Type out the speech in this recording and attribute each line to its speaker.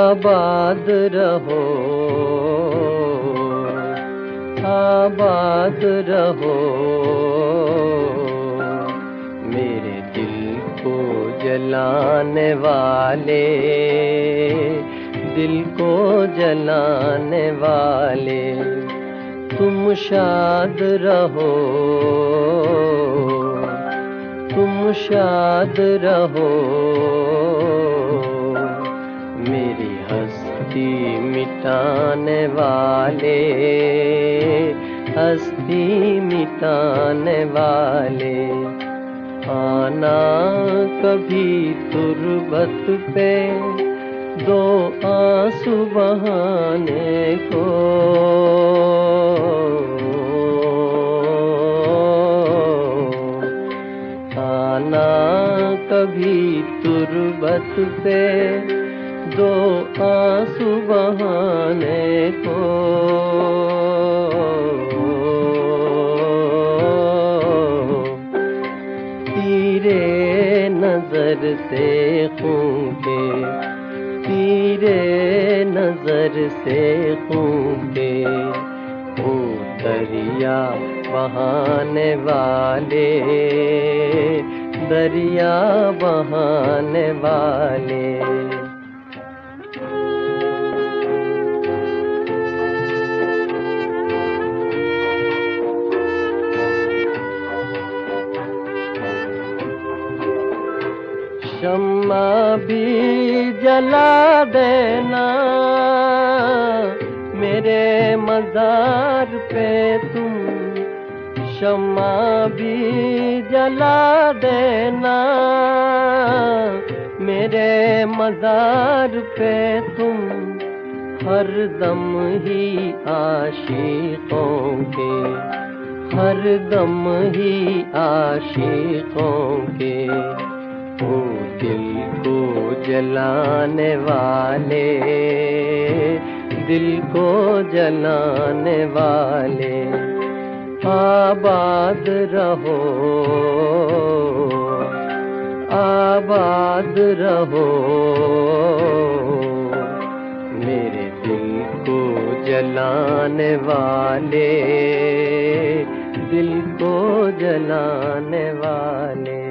Speaker 1: आबाद रहो। आबाद रहो। मेरे दिल को जलाने वाले, दिल को जलाने वाले, तुम शाद रहो। तुम शाद रहो। मेरी हस्ती मिटाने वाले, हस्ती मिटाने वाले। आना कभी तुरबत पे, दो आँसू बहाने को। आना कभी तुरबत पे दो आँसू बहाने को। तीरे नज़र से खून के तीरे नज़र से खून के ओ दरिया बहाने वाले, दरिया बहाने वाले। शम्मा भी जला देना। मेरे मजार पे तुम शम्मा भी जला देना। मेरे मजार पे तुम हर दम ही आशिकों के, हर दम ही आशिकों को। जलाने वाले, दिल को जलाने वाले। आबाद रहो आबाद रहो। मेरे दिल को जलाने वाले, दिल को जलाने वाले।